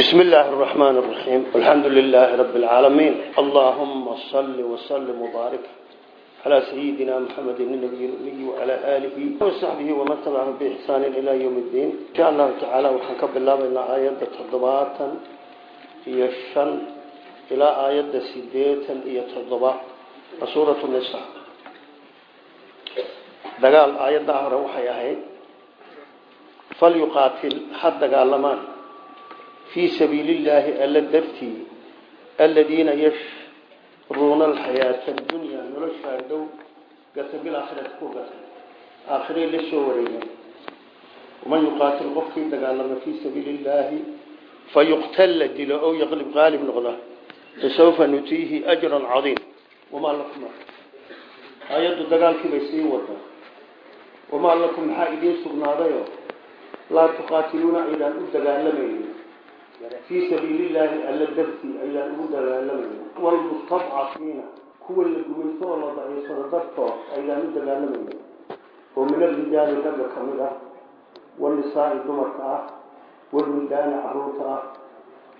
بسم الله الرحمن الرحيم والحمد لله رب العالمين اللهم صل وسلم وبارك على سيدنا محمد النبي الأمي وعلى آله وصحبه ومن تبعهم بإحسان إلى يوم الدين إن شاء الله تعالى وحنكب الله بين آيات تضباطا هي الشن إلى آيات سيديتا هي تضباط سورة النساء دقال آيات دهر وحي أهيد فليقاتل حد fii sabiil illaahi alla dartii aladiina yashruuna alxayaata adunyaa noloshaa dhow gata bilaakhirati ku gata aakhiray la soo wareegan waman yuqaatil qofkii dagaalama fii sabiili illaahi fayuqtal la dilo ow yaqlib qaalib noqda fasawfa nutiihi ajran cadiim wamaa lakum aayaddu dagaalkii bay sii wada wamaa lakum maxaa idiin sugnaaday oo laa tuqaatiluuna aydaan u dagaalamayn fii sabiilillaahi alla dartii ayaa ugu dagaalamaya walmustadcafiina kuwa la gumayso oo la daciifsado dartood ayaanu dagaalamaya oo min alrijaali ragga ka mid ah walnisaai dumarka ah walwildaani carruurta ah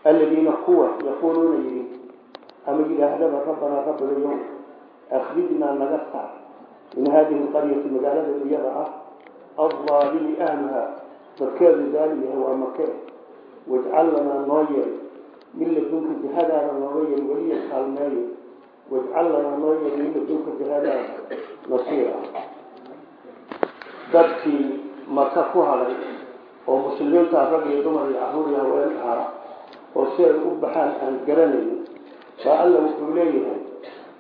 aladiina kuwa yaquuluuna yidhi ama yidhaahdaba rabbanaa rabbigayo akrijnaa naga saar min haadihi lqaryati magaalada iyada ah aldaalimi ahliha dadkeedu daali yahay waa makee wajcal lanaa noo yeel min ladunka jihadaana nooga yeel weliya kaalmeeyo wajcal lanaa noo yeel min ladunka jihadaana nasiira dadkii maka ku hadhay oo muslimiintaa rag iyo dumar iyo carruur iyo haween ahaa oo si ay u baxaan aan garanayn baa alla wuxuu leeyahay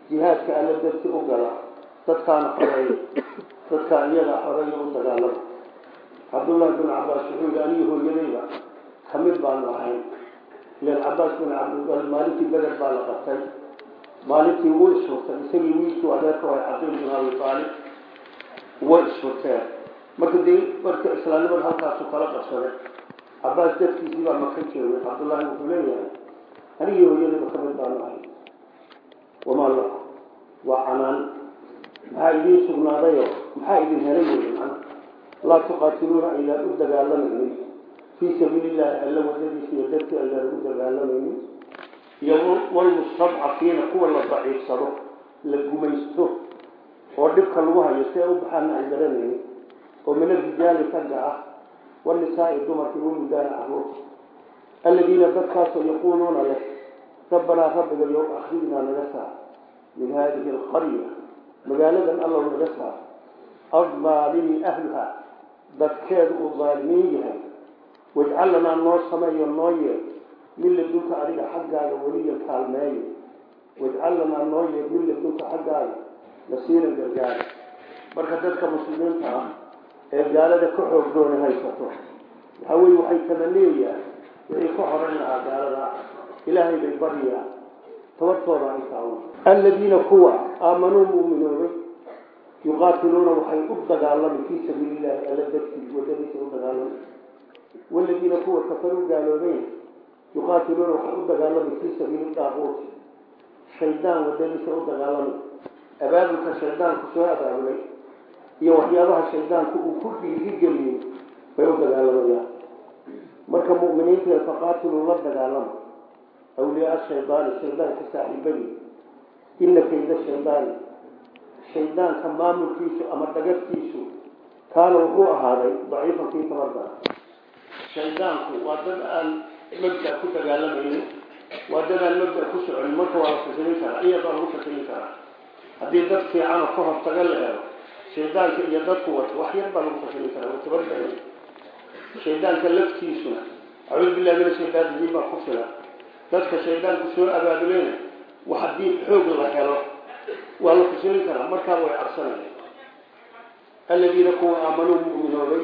jihaadka alla dadki u gala dadkaana xoreeya dadkaa iyadaa xoreeya u dagaalama cabdulaahi bin cabaas wuxuu yidhi ka mid baanu ahayn ilan cabaas bin cabdilal maalintii beder baa la qabtay. Maalintii wuu isfurtay isagii wiilkii adeerka way cabdil bin abi aalib way isfurteen marka dee marka islaamnimada halkaasu kala qabsaday cabaas dadkiisii baa maka joogay. Cabdullaahi wuxuu leeyahay anigii hooyadayba ka mid baanu ahayn wamaa laku waa canaan. Maxaa idiin sugnaadayo maxaa idin helay? Macna laa tuqaatiluuna ilaa u fii sabiilillahi alla wadadiisa iyo dadkii alla lagu dagaalamaynin iyo walmustadcafiina kuwa la daciifsado la gumaysto oo dhibka lagu hayo si ay u baxaana ay garanaynin oo min alrijaali tagga ah wanisaa'i dumarka wamudaana carruurta aladiina dadkaasoo yaquuluuna leh rabbanaa rabbiga yow akhrijnaa naga saar min haadihi alqarya magaaladan allow naga saar adaalimi ahluha dadkeedu uu daalimiin yahay wajcallanaa noo sameeyo noo yeer min adiga xaggaaga weliya kaalmeeyo. Wajcallanaa noo yeer min ladunka xaggaaga nasiiran gargaara marka dadka muslimiinta ah ee gaalada ka xoog dooni haysato waxaa weye waxay tamaniyayaan wixii ka horan lahaa gaalada. Ilaahay bay baryaa tabartooda ay taawo. Alladiina kuwa aamanuu muuminoobay yuqaatiluuna waxay u dagaalami fii sabiili illahi alla dartii wadadiisa u dagaalami waladiina kuwa kafaruu gaaloobay yuqaatiluuna waxay u dagaalami fii sabiili daaquuti shaydaan wadadiisa u dagaalami abaabulka shaydaanku soo abaabulay iyo waxyaabaha shaydaanku uu ku dhiirigeliyey bay u dagaalamayaan marka muminiinta faqaatiluu la dagaalama awliyaa shaydaani shaydaanka saaxiibadii ina kayda shaydaani shaydaanka maamulkiisu ama dhagaftiisu kaana wuxuu ahaaday daciifan fii tabardaa shaydaanku waa dad aan mabda ku dagaalamaynin waa dad aan mabda ku soconin. Marka waa la fashilin karaa iyadoo lagu fashilin karaa. Haddii dad fiican oo ka hortaga la helo shaydaanka iyo dadku wato wax yar baa lagu fashilin karaa waa tabardaya shaydaanka laftiisuna acuudu billahi min ashaytaan rajiim baa ku filan dadka shaydaanku soo abaabuleyna wax haddii xoog la helo waa la fashilin karaa. Markaa way cabsanaya aladiina kuwa aamanuu mu'minoobay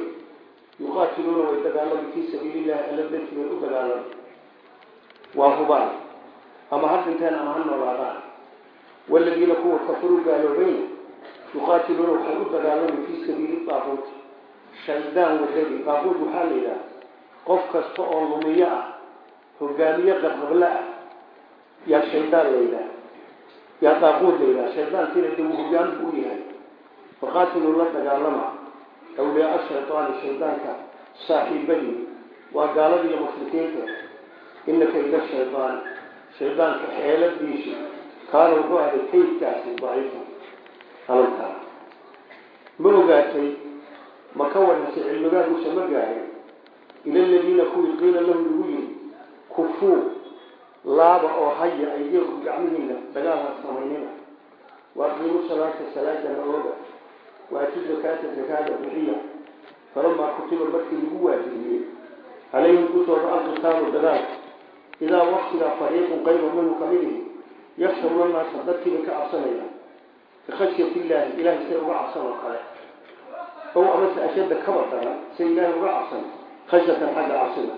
yuqaatiluuna way dagaalamay fii sabiililahi alla way u dagaalamay waa hubaan ama ha dhinteen ama ha noolaadaan. Waladiina kuwa kafaruu gaaloobayn yuqaatiluuna waxay u dagaalamay fii sabiili daaquuti shaydaan wadadii daaquud waxaa la yidhaha qof kasta oo lumiyo ah hogaamiye qarqarle ah yaa shaydaan la yidhaha yaa daaquud la yidhaha shaydaankiina dib u u yahay. Faqaatiluu la dagaalama awliyaa ashaytaani shaydaanka saaxiibadii waa gaalada iyo mushrikiinta. Inaka ila shaytaan shaydaanka xeeladiisu kaana wuxuu ahay kaydkaasi daciifa alantaa ma ogaatay? Ma ka warasay cilmigaaduusa ma gaarin ila aladiina kuwii qiila lahu lagu yiri kufuu laaba oo haya aydeeku gacmihiina dagaalha samaynina. Waa qiimu salaata salaadana ooga waatu zakaata zakaada bixiya falamaa kutiba markii lagu waajibiyey calayhim dushooda alqitaalu dagaal idaa waktigaa fariiqun qayba minhu ka mid ihi yakshawna naasa dadkiibay ka cabsanayaan bikhashyat illaahi ilahay say uga cabsan oo kale ow amase ashadda kaba daran say ilaahay uga cabsan khashyatan xagga cabsida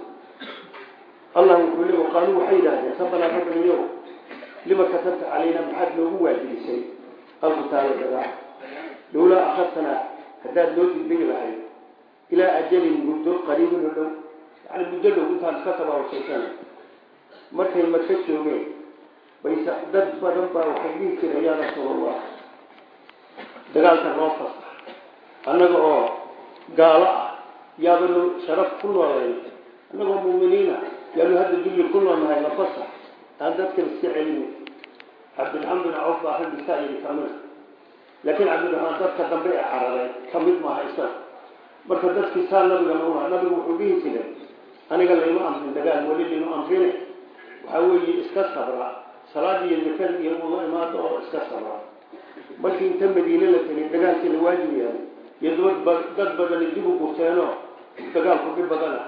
allah wuxuu le qaaluu waxay yidhahdeen rabbanaa rabbigayow lima katabta calayna maxaad noogu waajibisay alqitaala dagaal lowlaa akhartanaa haddaad noo dibdhigi lahayd ilaa ajalin muddo qariibin o dhow yani muddo dhow intaan iska tabaabsaysan markay maka joogeen bayse dad badan baa waxay dhihi jireen yaa rasuulallah dagaalka noo fasax annaga oo gaalo ah yaabanu sharaf ku noolayn annagoo muuminiina yaanu hadda dulli ku noolnahay na fasax aan dadkan iska celini cabdiraxmaan bin cawf baa raggisaa yidhi kamida laakiin cabdiraxmaan dadka dambe ee carareen ka mid maaha isaga marka dadkii saa nabigana u lahaa nabigu wuxuu dhihi jiray aniga layma amrin dagaal weli layma amrine waxaa weeye iska sabra salaad iyo zakada iyo ula imaado oo iska sabra. Markii inta madiine la tegay dagaalkii la waajib yahay iyo dad badani dib u gurteenoo dagaalku dhib badana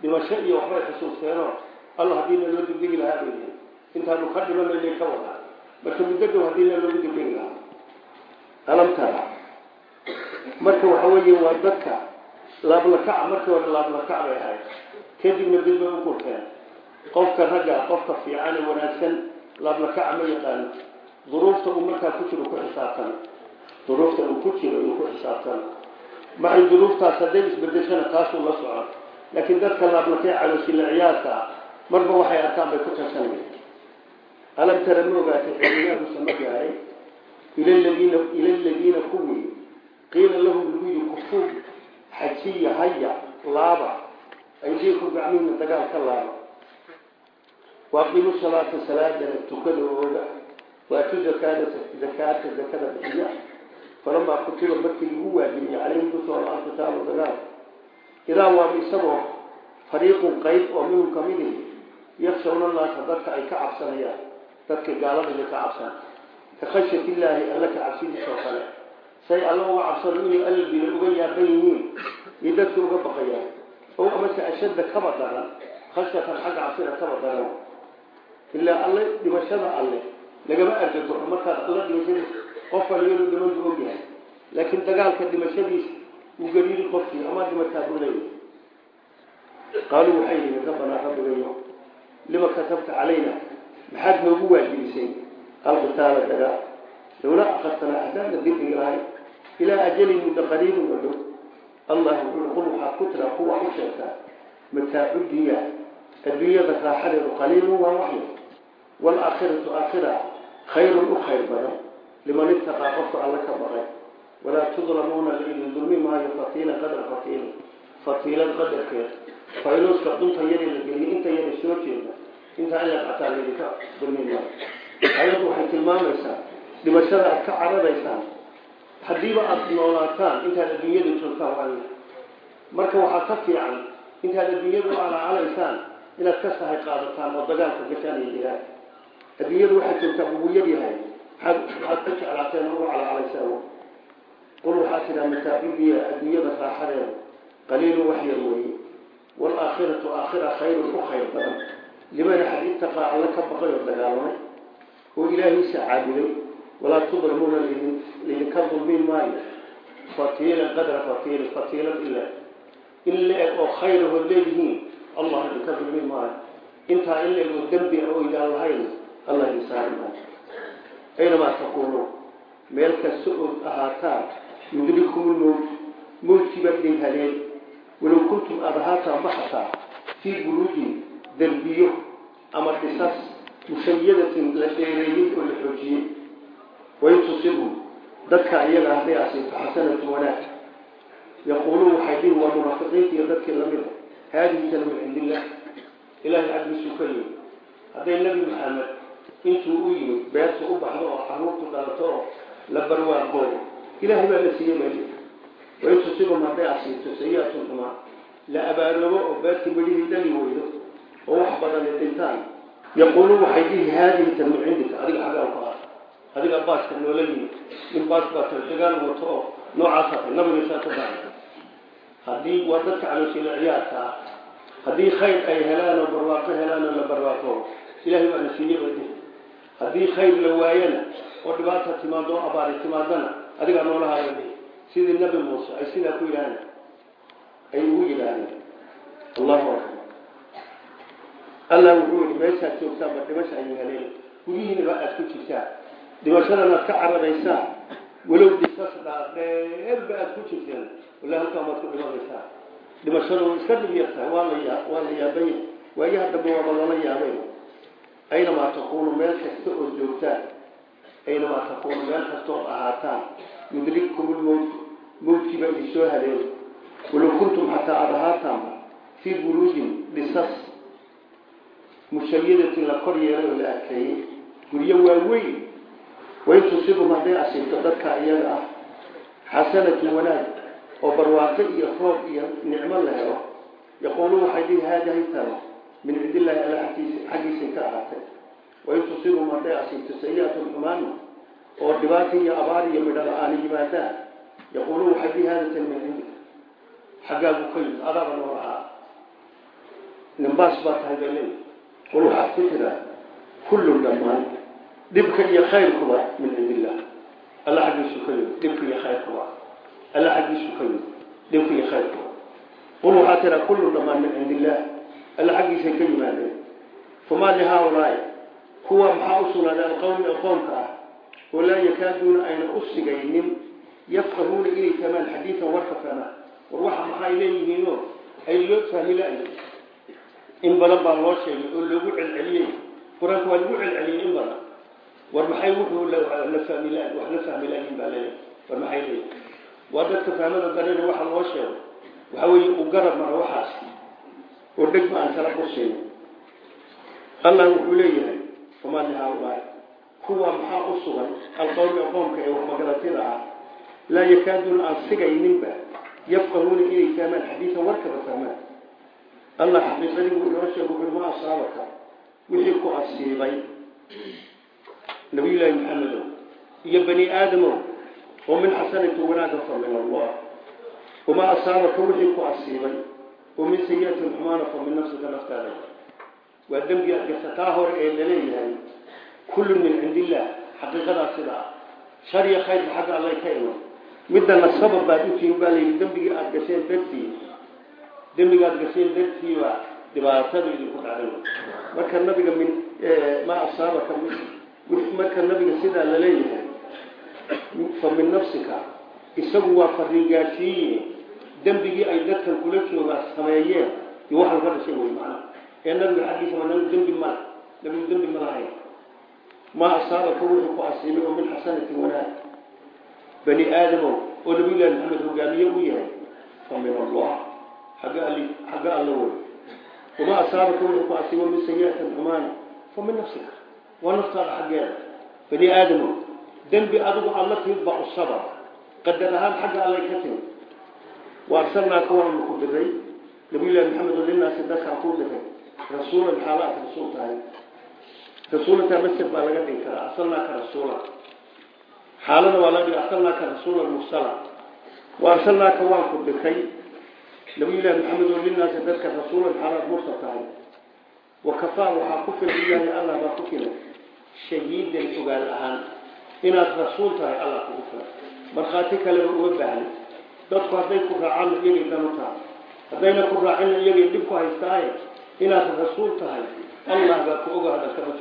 dhimasho iyo waxbay xusuusteenoo alla haddii na loo dibdigi lahaa bay intaanu ka dhimanayna ka wadaa marka muddo dhow haddii na loogu dibdigi lahaa alamtara marka waxa weeye waa dadka laablakac markii hore laablakac bay ahayd. Kadibna dib bay u gurteen. Qofka ragga qofka fiican ee wanaagsan laablakaca ma yaqaano. Duruufta uu markaa ku jiro ku xisaabtan. Duruufta uu ku jiro uu ku xisaabtan. Maxay duruuftaas hadday isbedeshana taasuu la socon laakiin dadka laablakee caloosila marba waxay arkaan bay ku tashanaya alam tara ma ogaatay cilmiyaadusa ma gaaray ila ladiina kuwii qiila lahum lagu yidhi kufuu xajiya haya laaba aydiiku gacmihiina dagaal ka laaba waaqiimu salaata salaadana tukada ooga waatu zakaada zakaata zakada bixiya falamaa kutiba markii lagu waajibiyey calayhim dushooda alqitaalu dagaal idaa waaba isagoo fariiqun qayb oo minhum ka mid ihi yakshawna naasa dadka ay ka cabsanayaan dadka gaaladaya ka cabsan ka khashyat illaahi alla ka cabsidiisa oo kale say alla uga cabsano inay alladina uga yaaban yihiin iyo dadka uga baqayaan ow amase ashadda kaba daran khashyatan xagga cabsida kaba daran. Ilaa alle dhimashada alle. Lagama argagaxo markaad alla dhimashadiis qof waliyadu dhimantu ogyahay laakiin dagaalka dhimashadiis uu gariiri qofkii ama dhimataa buu leeyahay qaaluu alqitaala dagaal lowlaa akhartana ahdaadna dibdigi lahay ilaa ajalin muddo qariibin oo dhow allah wuxuu qul waxaad ku tiraa kuwa u sheegtaa mataacu dunya adduunyada raaxadeedu qaliilun waa waxyo waalaakhiratu aakhira khayrun u khayr badan liman ittaqaa qofka alla ka baqay walaa tudlamuuna laidin dulmi maayo fatiilan qadar fatiilin fatiilad qadarkeed faynuuska dunta yari la geliyo inta yari soo jeeda intaa ayaddu waxay tilmaamaysaa dhimashada aad ka cararaysaan haddiiba aada noolaataan intaad adduunyada joogtaan waa marka waxaa ka fiican intaad adduunyadu alacalaysaan inaad ka sahay qaadataan oo dagaalka gashaan iyo jihaan adduunyadu waxaad joogtaa ugu yaryahay maxaad waxaad ka jeclaateen ugu calacalaysaan qul waxaa tidhaa mataacibiya adduunyada raaxadeeda qaliilu wax yar weeye waalaakhiratu aakhira khayrun u khayr badan. Liman axad ittaqaa alla ka baqay oo dagaalamay oo ilaahiisa caabuday walaa tudlamuuna laydinka dulmin maayo. Fatiilan qadra fatiilin fatiilan ilaa in la-eg oo khayrahood leeyihiin allah idinka dulmin maayo. Intaa in la-eg oo dembi oo idaan lahayn allah idin saari maayo. Aynamaa taquuluun meel kasta ood ahaataan yudrikum lmowt mowtkiibaa idin haleen. Walow kuntum aada ahaataan baxataa fii buruujin derbiyo ama dhisas mushayadatin la dheereeyey oo la xoojiyey. Wain tusibhum dadka iyaga hadday asiibto xasanatu wanaag. Yaquuluun waxay dhihi waa munaafiqiinta iyo dadkii lamida haadihi tana min cindi illah ilaahay xaggiisu ka yimid. Hadday nebi maxamed intuu u yimid beerta u baxdo oo caruurtu dhalato oo la barwaaqoodo ilaahay baa la siiyey baa wain tusibum hadday asiibto sayiatun xumaa. La abaaroobo oo beertii midhihii dhali weydo oo wax badan ay dhintaan yaquuluun waxay dhihi haadihi tan min cindika adiga xaggaa ku ah adiga baaska noola yimid in baas baa tala dagaal wato oo noocaasa tay nabiga saa ka baahay haddii waa dadka calooshiila ciyaarka ah haddii khayr ay helaan oo barwaaqo helaan oo la barwaaqo ilahay baa na siiyey bay dhihi haddii khayr la waayana oo dhibaata timaado oo abaari timaadana adigaa noolahaaya dhihi sidii nabi muuse ay sidaa ku yidhaaheen ay ugu yidhaahdeen allahu akbar allah wuxuu yihi meeshaad joogtaanba dhimasha ayuu heleen guryihiinaba aad ku jirtaan dhimashadana aad ka cararaysaan walow dhisas dhaadheerba aad ku jirteen walla halkaan waad ku dhimanaysaan dhimashada way iska dhib yartahay waa la waa la yaabanya waayaha dambe waaba lala yaabay. Aynamaa takuunu meel kasta oo joogtaan? Aynamaa takuunu meel kasta ahaataan? Yudrikkum lmowt mowtkiiba idin soo hadeeyo walow kuntum xataa aada ahaataanba fii buruujin dhisas mushayadatin la kor yeelay oo la adkeeyey guryo waaweyn. Wain tusibum hadday asiibto dadka iyaga ah. Xasanatun wanaag oo barwaaqo iyo roob iyo nicmo la helo. Yaquuluun waxay dhihi haadahay tano min cindillaahi alla xaggiisay ka ahaatay. Wain tusibum hadday asiibto sayiatun xumaani oo dhibaata iyo abaar iyo midho la'aani yimaadaan yaquuluun waxay dhihi haada tan min cindik xaggaagu ka yimid adaaba noo ahaa. Nimbaas baa tahay bay qul waxaad ku tiraa kullun dhammaan dhibka iyo khayrkuba min cindi illah alla xaggiisu ka yimid dhibka iyo khayrkuba alla xaggiisu ka yimid dhibka iyo khayrkuba qul waxaad tiraa kullun dhammaan min cindi illah alla xaggiisay ka yimaadeen famaa lihaaulaai kuwa maxaa u sugnaaday alqowmi aqoonka ah oo laa yakaaduuna ayna u sigaynin yafqahuuna inay fahmaan xadiidan warka fahmaan war waxa maxay leeyihiinoo in badan baa loo sheegay oo loogu celceliyey. Qur'aanka waa lagu celceliyey in badan. War maxay wuxuu la fahmi la wax la fahmi la-yin baa leeyahay? War maxay leeyihiin waa dadka fahmada dareen waxa loo sheego waxa weeye u garab mara waxaas. Oo dheg ma aan kala qusin allah wuxuu leeyahay famaa lihaaulaai kuwa maxaa u sugan alqowmi aqoomka ee waxmagaratida ah laa yakaaduuna aan sigayninba yafqahuuna inay fahmaan xadiidan warkaba fahmaan allah xaqiiqadii wuu inoo sheeg wuxuu ma asaabaka wixii ku asiibay nabiyullaahi maxamedow iyo bani aadamow oo min xasanati wanaaga fa min allah. Wamaa asaabaka wixii ku asiibay oo min sayiatin xumaana fa min nafsika naftaada waa dembi adgasataa hore ee la leeyahay kullu min cindi illah xaqiiqadaa sidaa shar iyo khayrba xagga allay ka iman midana sabab baad utihin baa layidhi dembigii aada dartii dembigaad gasheen dartiiba dhibaatada idinku dhacday. Marka nabiga min ma asaabaka marka nabiga sidaa la leeyahay fa min nafsika isagu waa fariingaadhsiiye dembigii ay dadkan kula joogaa sameeyeen iyo waxan ka dhashay wey macna. Ee nabiga xaggiisa waa nabigu dembi male nabigu dembi ma lahayn. Maa asaabaka wuxuu ku asiibay oo min xasanatin wanaag. Bani aadamow oo nabiyullahi maxamed hogaamiye u yahay fa min allah xagga alla wey wamaa asaabaka wuxuu ku asiibo min sayiatin xumaan? Fa min nafsika. Waa naftaada xaggeeda. Bani aadamow dembi adigu aad la timid baa u sabab. Qadar ahaan xagga allay ka timid. Wa arsalnaaka waanu ku diray. Nabiyullahi maxamed linaasi dadkaan kuu diray. Rasuulan xaalaad rasuul tahay. Rasuulantaa masjid baa laga dhigi karaa. Arsalnaaka rasuula. Xaalada waa laga dhigi arsalnaaka rasuulan mursala. Wa arsalnaaka waan ku dirtay nabiyullaahi maxamed oo linaasi dadka rasuulan xaalaad mursal tahay wa kafaa waxaa ku filan ilaahay allah baa ku filan shahiidan ogaal ahaan inaad rasuul tahay allah kugu filan markhaati kaleba uma baahni dadku hadday ku raacaan iyagay danu tahay. Haddayna ku raacina iyagay dhib ku haystaaye inaad rasuul tahay allah baa ku oga hadal kama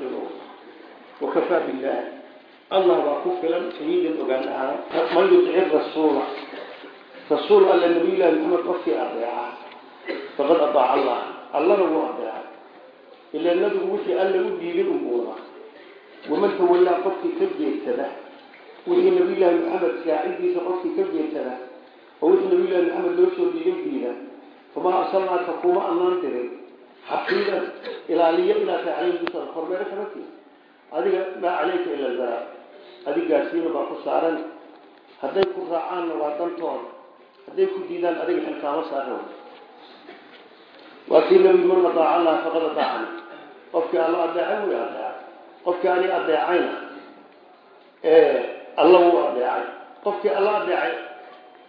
rasuul alla nabiyullaahi maxamed qofkii adeeca faqad adaaca allah. Allana wuu adeeca ilaa nabigu wixii alla u dhiibay umuura waman tawallaa qofkii ka jeedsada wixii nabiyullaahi maxamed saacidiisa qofkii ka jeedsada oo wixii nabiyullaahi maxamed loo soo dhiibay diida famaa arsalnaaka kuma anaan dirin. Xafiidan ilaaliyo inaad tahay caleyhi dusooda kormeero kama tii adiga maa caleyka ila albala adig gaadhsiina baa ku saaran. Hadday ku raacaanna waa dantooda hadday ku diidaan adiga xilkaama saaran waa kii nabigu man adaaca allaha faqad adaacani qofkii alla adeecay wuu adeecay qofkii ani adeecayna alla wuu adeecay qofkii alla adeecay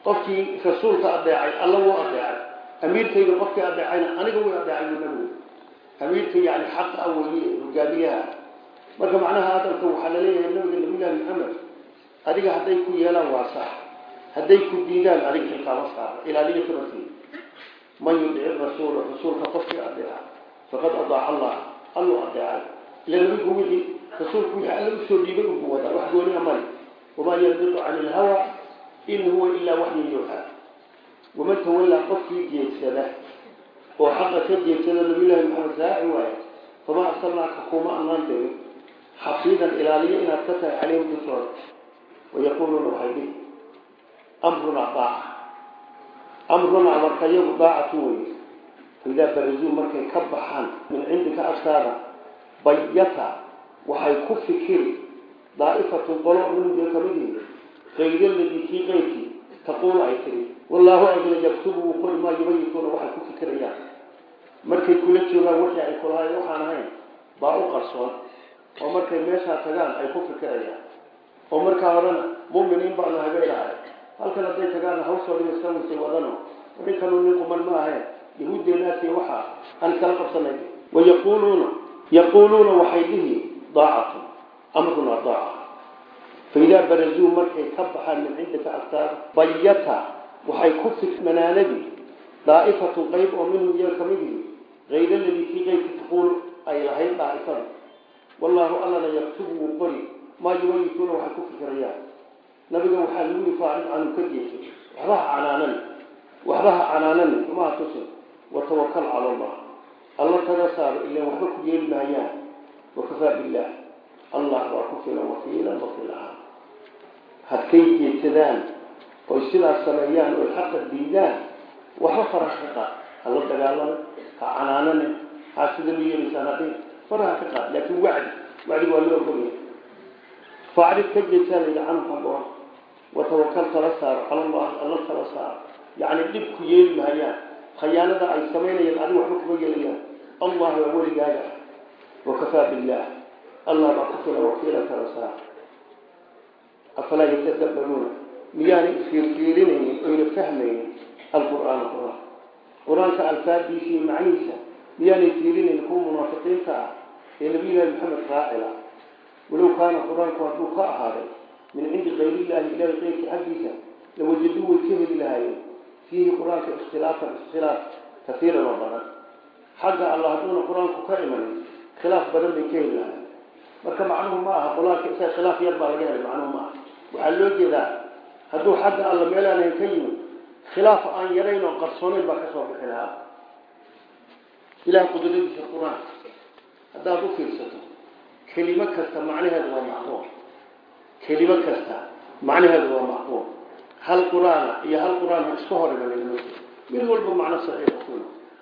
qofkii rasuulka adeecay alla wuu adeecay amiirkayga qofkii adeecayna aniga wuu adeecay buu nabigu amiirka yani xaq a weye hogaamiyaha marka macnaha hadalka waxaa la leeyahay nabiga nabiyullahi maxamed adiga hadday ku yeelaan waa sax hadday ku diidaan adiga xilkaama saara ilaaliyo kamarkii man yudici rasuula rasuulka qofkii adeeca faqad adaaca allah alluu adeecay ila nabigu wixii rasuulku wixii alla u soo dhiibay ugu wadaa wax gooni amale wamaa yandiqu cani ilhawa in huwa ilaa waxyin yuuxaa waman tawallaa qofkii jeedsada oo xaqa ka jeedsada nabiyullahi maxamed raaci waaye famaa arsalnaaka kuma anaan dirin xafiidan ilaaliyo inaad ka tahay dhihi amrunaa daaca amrunaa markayagu daacatu weye faidaa barazuu markay ka baxaan min cindika agtaada bayata waxay ku fikiri daa'ifatun qolo minhum ka mid yihi kayraladii kii qeyrkii taquulu ay tiri wallaahu adina yaktubu wuu qori maa yubayituuna waxay ku fikirayaan markay kula joogaan wixii ay kulahayn waxaan ahayn baa u qarsoon oo markay meeshaa tagaan ay ku fikirayaan oo markaa horena muminiin baanu habeelahay halkan hadday tagaan hawsooda iskawasay wadano ninkanu nin quman ma ahayn yahuuddeenaasi waxaa aan kala qabsanay wayaquuluuna yaquuluuna waxay dhihi daacatu. Amrunaa daaca. Faidaa barazuu markay ka baxaan min cindika agtaada bayata waxay ku fitmanaanadii daa'ifatun qayb oo minhum iyaga ka mid yihi hayra ladii kii qaybka taquul ay lahayd daa'ifada wallaahu allana yaktubu wuu qori. Maa nabiga waxaa lagu yihi faacid canum ka jeeso waxba ha canaanani waxba ha canaanani umaha tusin. Watawakal cala allah. Alla taga saaro ilaan waxba ku yeeli maayaan. Wakafaa billaah allah waa ku filan wakiilan wakiil ahaan hadkay jeedsadaan oy sidaas sameeyaan oy xaqa diidaan waxba faraha ka qaad. Hala dagaalame ha canaanane ha sida lu yeelaysaan haddii faraha ka qaad. Laakiin wacdi wacdi waa loo ogolya faacrid ka jeedsaa la yidhi canhu watawakal tala saaro cala allah alla tala saaro. Yacni dhib ku yeeli maayaan khayaanada ay samaynayaan adiga waxba kuma yeelayaan allah waa weligaaga. Wakafaa billaah allah baa ku fila wakiila tala saaro. Afalaa yatadabbaruuna? Miyaanay isfiirfiirinaynin oyna fahmaynin alqur'aana qur'aan qur'aanka alfaadiisii macnihiisa miyaanay fiirinayn kuwa munaafiqiinta ah ee nabiyullaahi maxamed raacila. Walow kaana qur'aanku ka ahaaday min cindi kayriillaahi ilahay keyrkii xaggiisa lawajaduu way ka heli lahaayeen fiihi qur'aanka ikhtilaafan iskhilaaf kaiiran oo badan xagga alla hadduuna qur'aanku ka imanin khilaaf badan bay ka heli lahaayeen marka macnuhu ma aha qur'aanka isaga khilaaf yar baa laga helay macnuhu ma aha waxaa loo jeedaa hadduu xagga alla meelaanayn ka yimid khilaaf aan yarayn oo qarsoonayn baa ka soo bixi lahaa ilaah qur'aanka haddaad u fiirsato kelimo kasta macnaheedu waa kelimo kasta macnaheedu waa macquul. Hal qur'aana iyo hal qur'aan iska hor imanayno mid walba macno saxiix ku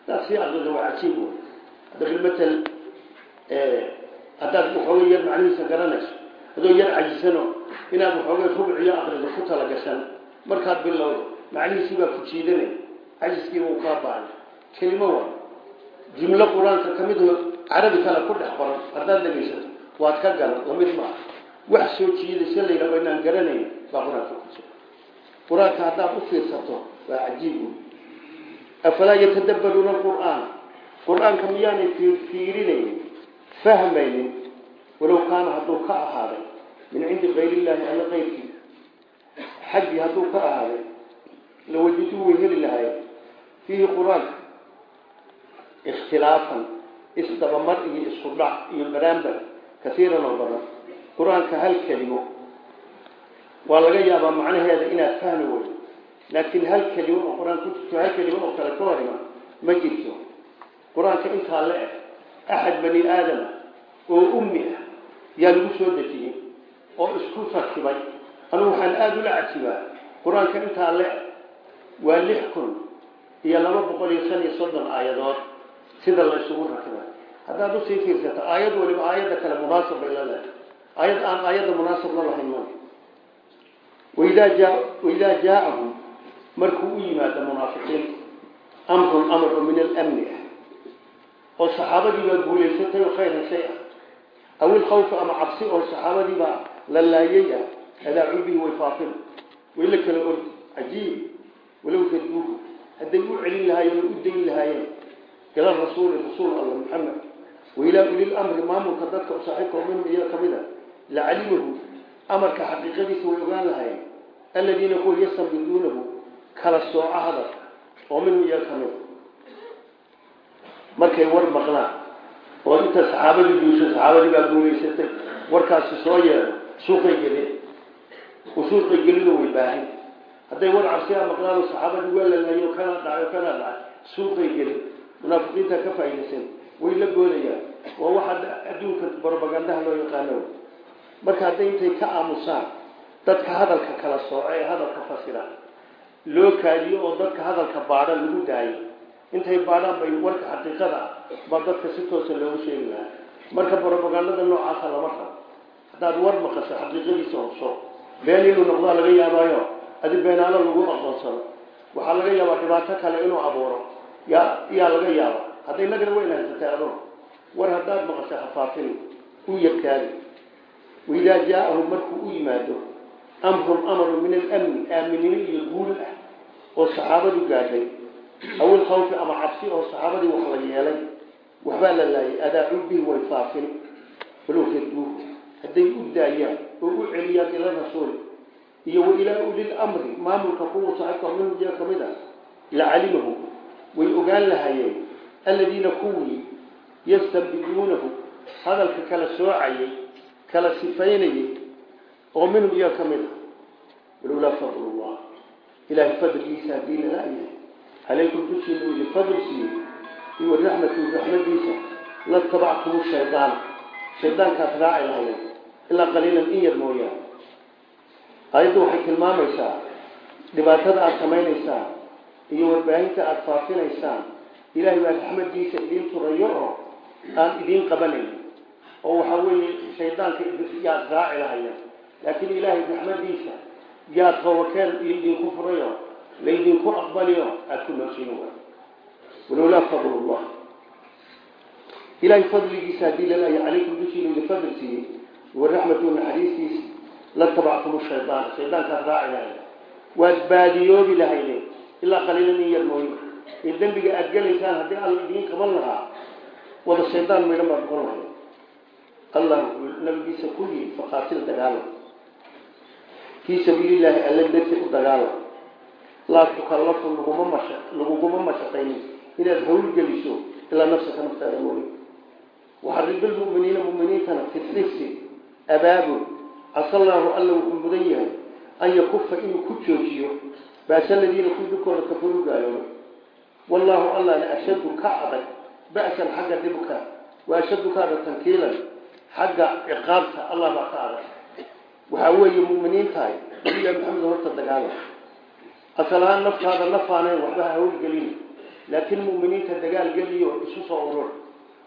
hadaad sii aqrido waa cajiib wey hadda bilmatal haddaad waxoogay yar macnihiisa garanayso adoo yar cajisano inaad waxoogay rubciyo aqrido ku talagashan markaad bilowdo macnihiisii baa ku jiidanay. Cajiskiiba uu kaa baahay kelimo waa jimlo qur'aanka ka mid carabi kale ku dhex qoran haddaad dhegaysato waad ka garan la mid maaha wax soo jiidaysa la yidhahdo inaan garanayn baa qur'aanka ku jira. Qur'aanka haddaad u fiirsato waa cajiib wey afalaa yatadabbaruuna alqur'aan? Qur'aanka miyaanay fiirfiirinaynin fahmaynin? Walow kaana hadduu ka ahaaday min cindi kayrillaahi alla keyrkii xaggii hadduu ka ahaaday lawajiduu way heli lahaayeen fiihi qur'aanka ikhtilaafan isdabamar iyo isku dhac iyo baraambar kaiiran oo badan qur'aanka hal kelimo. Waa laga yaabaa macnaheeda inaad fahmi weydo. Laakiin hal kelimo oo qur'aan ku jirto hal kelimo oo kale ka horima ma jirto. Qur'aanka intaa la eg axad bani aadama oo ummi ah yaa lagu soo dejiyey oo isku rakibay anugu waxaan aada ula cajibaa qur'aanka intaa la eg waa lix kun iyo laba boqol iyo shan iyo soddon aayadood sida la isugu rakibay. Haddaad u sii fiirsato aayad waliba aayadda kale munaasab bay leedahay aayad aan aayadda munaasab la lahayn waidaa jaa waidaa jaaahum markuu u yimaado munaafiqiin amrun amr oo min alamni ah. Oo saxaabadii baa guulaysatay oo khayran shay ah. Aw ilkhawfa ama cabsi oo saxaabadii baa la laayay ah adaacuu bihi way faafin. Way la kala ordi. Cajiib. Walow taduuhu hadday u celin lahaayeen oo u dayn lahaayeen. Ila rasuuli rasuul allah maxamed wailaa ulil amri maamulka dadka saaxiibka minhum iyaga ka mid a lacalimahu amarka xaqiiqadiisa way ogaan lahaayeen aladiina kuwa yastanbiduunahu kala sooco hadal oo minhum iyaga ka mid markay war maqlaan oo inta saxaabadii duusho saxaabadii baa guulaysatay warkaasi soo yeelo suuqay gelin. Suuqay gelido way baahin. Hadday war cabsiyaa maqlaan oo saxaabadii waa lalayo kana dhaco kana dhacay suuqay gelin. Munaafiqiinta ka faa'iidaysan way la goodayaan. Waa waxa adduunka propagandaha loo yaqaano marka hadday intay ka aamusaan dadka hadalka kala sooco ee hadalka fasira loo kaadiyo oo dadka hadalka baadha lagu daayo. Intay baadhaan bay warka xaqiiqada ah baa dadka si toosa loogu sheegi lahaa. Marka propagandada noocaasa lama rabo. Haddaad war maqasho xaqiiqadiisa hobso been inuu noqdaa laga yaabaayo adi beenaalo lagu aqoonsano waxaa laga yaabaa dhibaato kale inuu abuuro. Yaa yaa laga yaaba hadday nagana wayna haysatay adoo war haddaad maqasho hafaafin u yakaadi waidaa jaaahum markuu u yimaado amrun amru min alamni aaminimo iyo guul ah oo saxaabadu gaadhay aw ilkhawfi ama cabsi oo saxaabadii wax la yeelay waxbaa la laayay adaacuu bihi way faafin walow raduuhu hadday u daayaan oo u celiyaan ila rasuuli iyo wa ilaa ulil amri maamulka kuwa saaxiibka minhum iyaga ka mid a lacalimahu way ogaan lahaayeen aladiina kuwii yastanbiduunahu hadalka kala soocayay kala sifaynayay oo minhum iyaga ka mid a. Walowlaa fadlullah. Ilaahay fadligiisa haddii lala yahay calaykum dushiina idin fadl siiyey. Iyo raxmatu raxmadiisa latabactumu shaydaan shaydaankaad raaci lahayen ilaa qaliilan in yar mooyaane. Ayaddu waxay tilmaamaysaa dhibaatada aada samaynaysaan iyo warbaahinta aada faafinaysaan ilaahay baa raxmadiisa idiin turayo oo aan idiin qabanayn. Oo waxaa weeye shaydaanka yaad raaci lahayeen laakiin ilaahay raxmadiisa yaad howakeen iyo idinku furayo laydinku aqbaliyo aada ku nooshin walowlaa fadlullah. Ilaahay fadligiisa haddii lalaaya calaykum dushiina idin fadl siiyey waraxmatu naxariistiisa la tabactumu shaydaan shaydaankaad raaci lahayd waad baadiyoobi lahaydeen ilaa qaliilan in yar mooye. Ee dembiga aada gelaysaan haddii alla idiin qaban lahaa wada shaydaan midhan baad noqon lahayd allah nabigiisa ku yii faqaatil dagaalam fii sabiilillaahi alla darti u dagaalam laa tukallafu laguma masha laguguma mashaqaynin. Inaad hawl geliso ilaa nafsaka naftaada mooye. Waxaribilmuminiina muminiintana fitrisi abaabul casa allaahu alla wuxuu mudan yahay an yakufa inuu ku joojiyo. Baasa ladiina ku dhibkooda kafaru gaalooba wallaahu allana ashaddu ka adag. Ba'san xagga dhibka xagga ciqaabta allah baa ka adag. Waxaa weeye muminiintahay nabiga maxamed horta dagaalam asalahaan naftaada nafaaneen waxba ha hawlgelin laakiin muminiinta dagaal geliyo isu soo urur.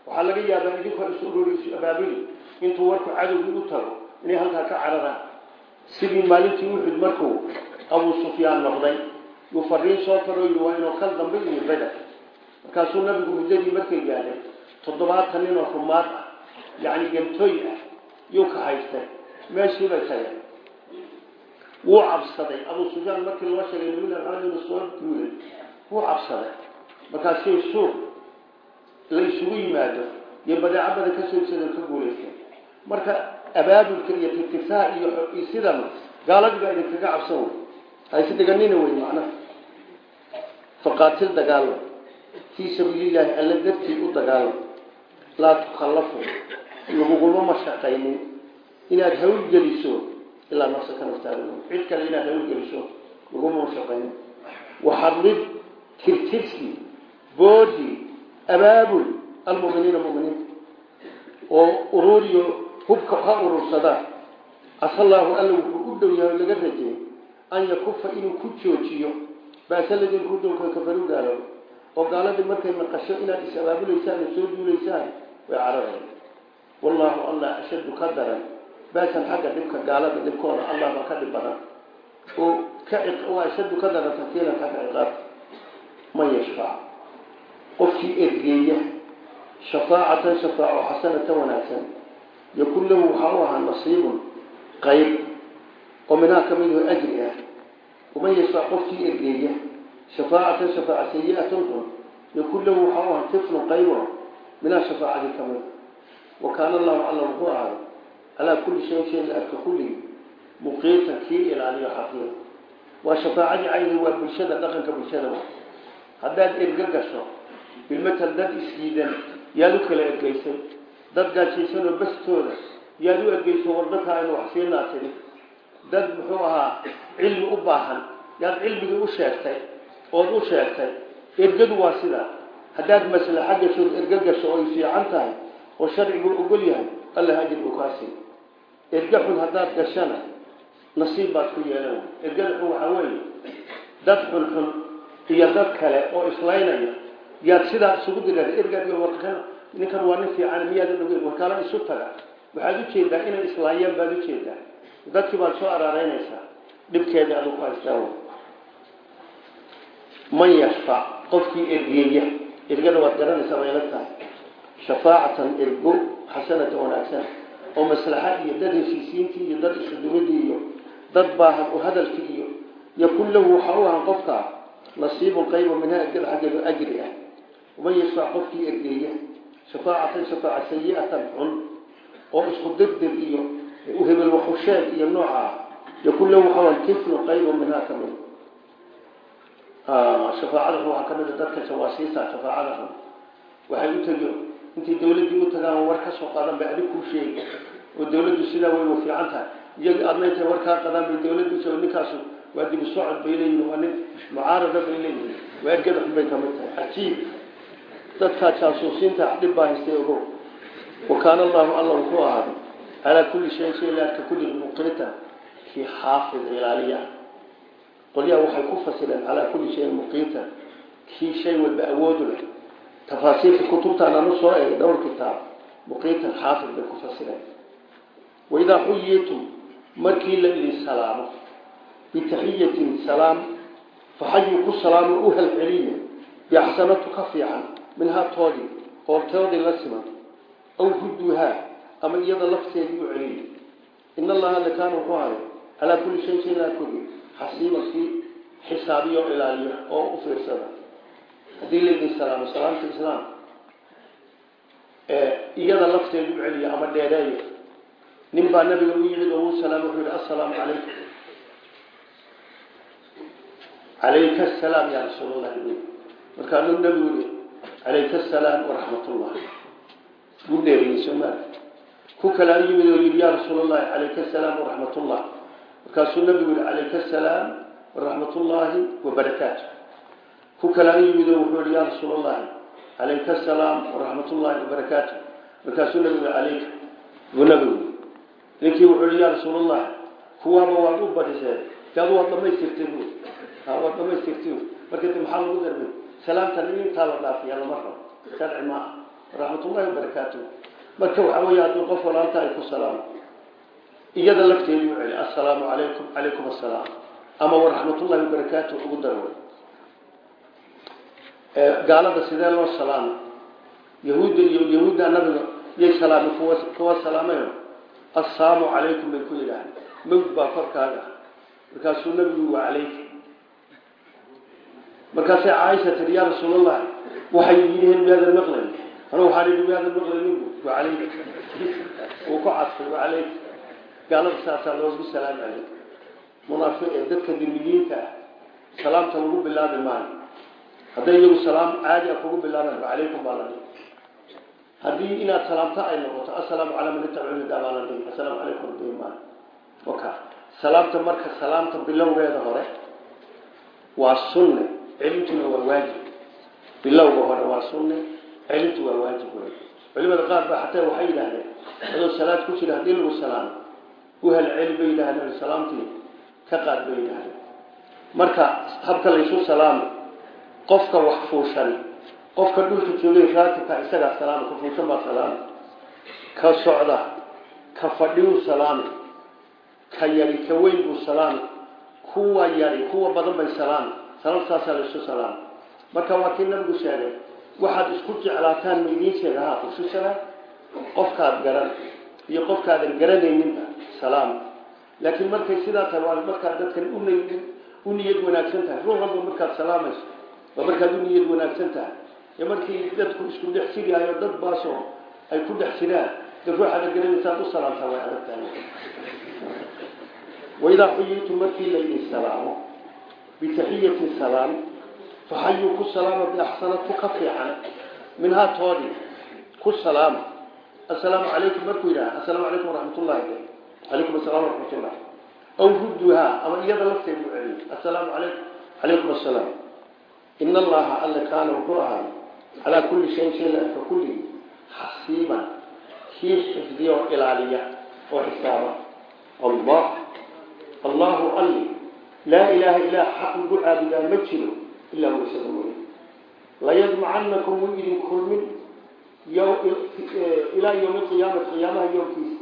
Waxaa laga yaabaa idinkoo isu ururi isu abaabuli intuu warku cadowgii u tago inay halkaa ka cararaan. Sidii maalintii uxud markuu abuu sufyaan noqday yuu fariin soo faroy waa inuu kal dambe iyo beder markaasuu nabigu muddadii markay gaadhay toddobaatan nin oo rumaad ah yacni gantooy ah yuu ka haystay meeshii bay tageen wuu cabsaday abuu sufyaan markii loo sheegay nabina maxamed soo duulay wuu cabsaday markaasuu suuq la isugu yimaado iyo badeeco badan ka soo ibsadeen ka guulaysteen marka abaabulka iyo tirtirsaha iyo sidan gaaladii baa idinkaga cabsan wey hayse dhiganina wey macnaha faqaatil dagaalam fii sabiilillaahi alla dartii u dagaalam laa tukhallafu laguguma mashaqaynin inaad hawlgeliso ilaa nafsaka naftaada cid kale inaad hawlgeliso laguma mashaqaynin waxarib tirtirsi boodi abaabul almuminiina muminiinta oo ururiyo hubka ha urursadaan casallaahu alla wuxuu u dhow yahay laga rajeeyey an yakufa inuu ku joojiyo baasaladin ku dhowka kafaru gaaloobo oo gaaladii markay maqasho inaad is-abaabuleysaan oo soo duulaysaan way carareen wallaahu allah ashaddu ka daran baasan xagga dhibka gaalada dhibkooda allah ka dhib badan. Oo ka waa ashaddu ka daran tankiilan xagga ciqaabta man yashfac qofkii ergeeya shafaacatan shafaaco xasanatan wanaagsan. Yakun lahu waxaa u ahaa nasiibun qayb. Oo minhaa ka mid oo ajri ah. Waman yashfac qofkii ergeeya shafaacatan shafaaca sayi-atan xun yakun lahu waxaa u ahaa tiflun qaybo minhaa shafaacadii ka mid wa kaana allahu alla wuxuu ahay calaa kulli shayin shay la arka kulligii muqiitan kii ilaaliyo xafiid waa shafaacadii cayni waa bulshada dhaqanka bulshada haddaad erga gasho bilmatal dad isdiidan yaad u kala ergeysay dad gaajaysanoo bastooda yaad u ergeyso wardadka aynu wax siinaa tiri dad muxuu ahaa cilmi u baahan yaad cilmigii u sheegtay ood u sheegtay. Ergadu waa sidaa. Haddaad maslaxa gashood erga gasho oy fiican tahay oo sharcigu ogol yahay allah ajir buu kaa siin erga xun haddaad gashana nasiib baad ku yeelan ergada xun waxaa weeye dad xunxun iyo dad kale oo islaynaya yaad sidaa isugu dirada ergaad iyo warkan ninkan waa nin fiican miyaadan ogeyn warkaala isu taga. Waxaad u jeedaa inay islaayaan baad u jeedaa dadkii baad soo araareynaysaa dhibkeeda adu ku haystaa man qofkii ergeeya. Ergada waad garanaysaa tahay shafaacatan ergo xasanatan wanaagsan oo maslaxa iyo dad heshiisiintii iyo dad isudumidii iyo dad baahan oo hadalkii iyo yakun lahu waxaa u ahan qofkaa nasiibun qaybo minhaa ergada xaggeedu ajri ah. Waman yashfac qofkii ergeeya shafaacatan shafaaca sayi-atan xun oo isku dirdir iyo hebel waxusheeg iyo nooca ah yakun lahu waxaa ahan tiflu qaybo minhaa ka mid shafaacada xun waxaa ka mid a dadka jawaasiisa shafaacada xun. Waxay u tegi intay dawladdii u tagaan war ka soo qaadan bay adig kuu oo dawladdu sidaa way wa fiican tahay. Iyaga aadna intay war kaa qadaan bay dawladdu so ninkaasu waa dibu socod bay leeyihiin waa nin mucaarada bay leeyihiin waa ergada xun bay ka mid tahay. Cajiib dadkaa jaasuusiinta dhib baa haystay ogo wa kaana allahu alla ahaaday calaa kulli shayin shay laarka kulli muqiita kii xaafid ilaaliya. Qolyaha waxay ku fasireen calaa kulli shayin muqiita kii shay walba awoodu leh tafaasiirka kutubtaan anu soo eegay dhowr kitaab muqiitan xaafid bay ku fasireen. Waidaa xuyitum markii la idin salaamo bitaxiyatin salaam faxayuu ku salaamo u halceliya biaxsanatu ka fiican minhaa toodii oo toodii la siman aw hudduuhaa ama iyada lafteedii u celiya. In allaha lakaana wuxuu haday calaa kulli shayin shay laa kogi xasiiba oo u fiirsada haddii laydin salaamo salaamta islaam iyada lafteedu u celiya ama dheereeya nin baa nabiga u yimid oo u salaam wuxuu yihi assalaamu calaykum. Calayka asalaam yaa rasuulallahi wy markaa nu nabigu yihi calayka asalaam waraxmatullah buu dheeriyey somaal ku kalaa u yimid oo yihi yaa rasuulallahi calayka asalaam waraxmatullah markaasuu nabigu yihi calayka asalaam waraxmatullaahi wabarakaatu ku kalaa u yimid wuxuu yihi yaa rasuul allahi calayka asalaam waraxmat ullaahi wabarakaatu markaasuu nabigu calayka buu nabigu ninkii wuxuu yihi yaa rasuul allahi kuwaaba waad u badisee de adu waad dhamaystirtay bu waad marka de maxaa lagu darbay salaamtan in intaa dhaafiya lama rabo. Sharci ma ah waraxmatullahi wabarakaatu marka waxaa weeye haddii qof walaalta ay ku salaamo iyada lafteedu u celi assalaamu calaykum calaykum assalaam ama waraxmatullahi wabarakaatu ugu darway gaalada sidee loo salaama yahuudda iyo yahuudda nabiga yay salaamay kuwa kuwa salaamayo assalaamu calaykum bay ku yidhaahdeen. Mawd baa korkaaga. Markaasuu nabigu waa calayka. Markaasay caaisha tiri yaa rasuulallah waxay yidhaheen miyaadan maqlayn? Anu waxaan idhi miyaadan maqlaynin bu waa calayka. Wuu ku cadfay waa calayka. Gaalada saasaa loogu dadka dimiyiinta ah salaamta lagu bilaabi hadday iyagu salaam caadi a kugu bilaabaan alaykum baa la dhihi inaad salaamta ay noqoto assalaamu calaa man dhihi assalaamu calaykum dimaa waka. Salaamta marka salaamta bilowgeeda hore waa sunne celintuna waa waajib. Bilowga hore waa sunne celintu waa waajib wey culimada qaar baa xataa waxay yidhaahdeen adoo salaad ku jira haddii lagu salaamo u halceli bay yidhahdeen salaamtii ka qaad bay yidhahdeen marka habka laysu salaamo qofka wax fuushani qofka dhulka joogay raakibka isagaa salaama ka fuushan baa salaama ka socda ka fadhiyu salaami ka yari ka weyn buu salaami kuwa yari kuwa badan bay salaami salaamtaasaa la isu salaama marka waa kii nabigu sheegay waxaad isku jeclaataan ma idiin sheega ha isu salaam. Qofkaad garan iyo qofkaadan garanayninba salaam. Laakiin markay sidaa tahay waa markaad dadkan u niyad wanaagsan tahay. Ruux walba markaad salaamayso waa markaad u niyad wanaagsan tahay. Ee markii dadku isku dhex jiryahayo dad baasoo ay ku dhex jiraan de ruuxaada garanaysaad u salaamtaa way adag tahay. Waidaa xuyitum markii laydin salaamo bitaxiyati salaam faxayuu ku salaama biaxsana ku ka fiican. Minhaa toodii ku salaama assalaamu calaykum markuu yidhaha assalaamu calaykum waraxmatullahi calaykum assalam waraxmatullah aw rudduuhaa ama iyada lafteedu celiyo assalaamu calaykum calaykum assalaam ina allaha alla kaana wuxuu ahay calaa kulli shayin shay la arka kulligii xasiiban kii xifdiya oo ilaaliya oo xisaaba allah allahu alli laa ilaaha ilaa xaq lagu caabudaa ma jiro ilaa huwa isaga mooye layajmacanakum wuu idin kulmin ilaa yowmi qiyaamati qiyaamaha yoomkiisa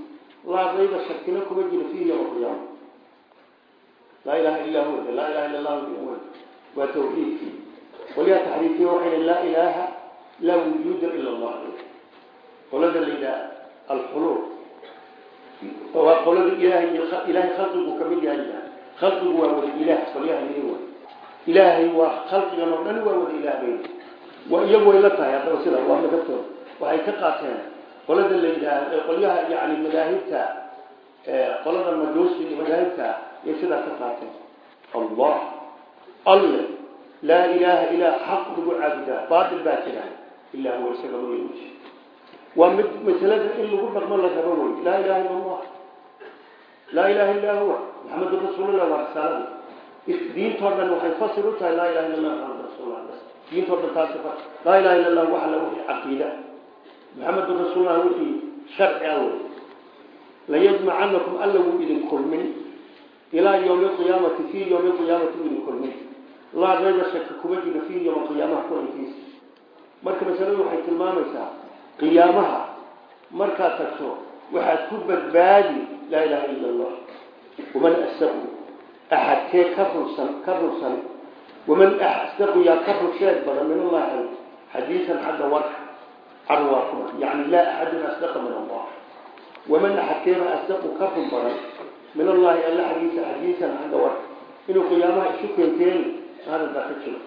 laa rayba shakina kuma jiro fiihi yowma qiyaama laa ilaha illaa huwa laa ilaha illa allah waa tawxiidkii waliyaa taxriifiya waxay laa ilaaha laa wujuuda ila allah. Qolada la yidhaha alxuluul waa qolada ilaahay ilaahay khalqigu ka mid yahay khalqigu waa wada ilaah qolyaha yidhi way ilaahay waa khalqigan oo dhan waa wada ilaahbay waa iyagu way la tahay haddaba sida waa madabtooda waxay ka qaateen qolada la yidhaah qolyaha yani madaahibta qolada majuusi iyo madaahibta iyo sidaa ka qaateen. Allah alle laa ilaaha ilaa xaq lagu caabudaa baatil baa jira ilaa huwa isaga mooye waa mid masalada in lagu dhaqmo la rabo wey laa ilaha illa allah laa ilaha illaa huwa maxamedun rasuulullah waa risaalada diintoo dhan waxay fasir u tahay laa ilaha illa allah maxamedun diintoo dhan taasi laa ilaha illa allah waxa la wixii caqiida maxamedun rasuulullah wixii sharci ah wey layajmacanakum alla wuu idin kulmin ilaa yowmi qiyaamati fii yowmi qiyaamati wuu idin kulmin laa rayba shaka kuma jiro fii yowma qiyaamaha kulankiisa marka masaladu waxay tilmaamaysaa qiyaamaha markaad tagto waxaad ku badbaadi laa ilaha illa allah waman asdaqu axadkee ka runsan ka waman asdaqu yaa ka runsheed badan min allahi xadiisan xagga warka carwaakuma yani laa axadun min allah waman axadkeeba asdaqu ka min allahi alla xaggiisa xadiisan xagga warka. Qiyaamaha isu keenkeeni هذا ذاك الشيء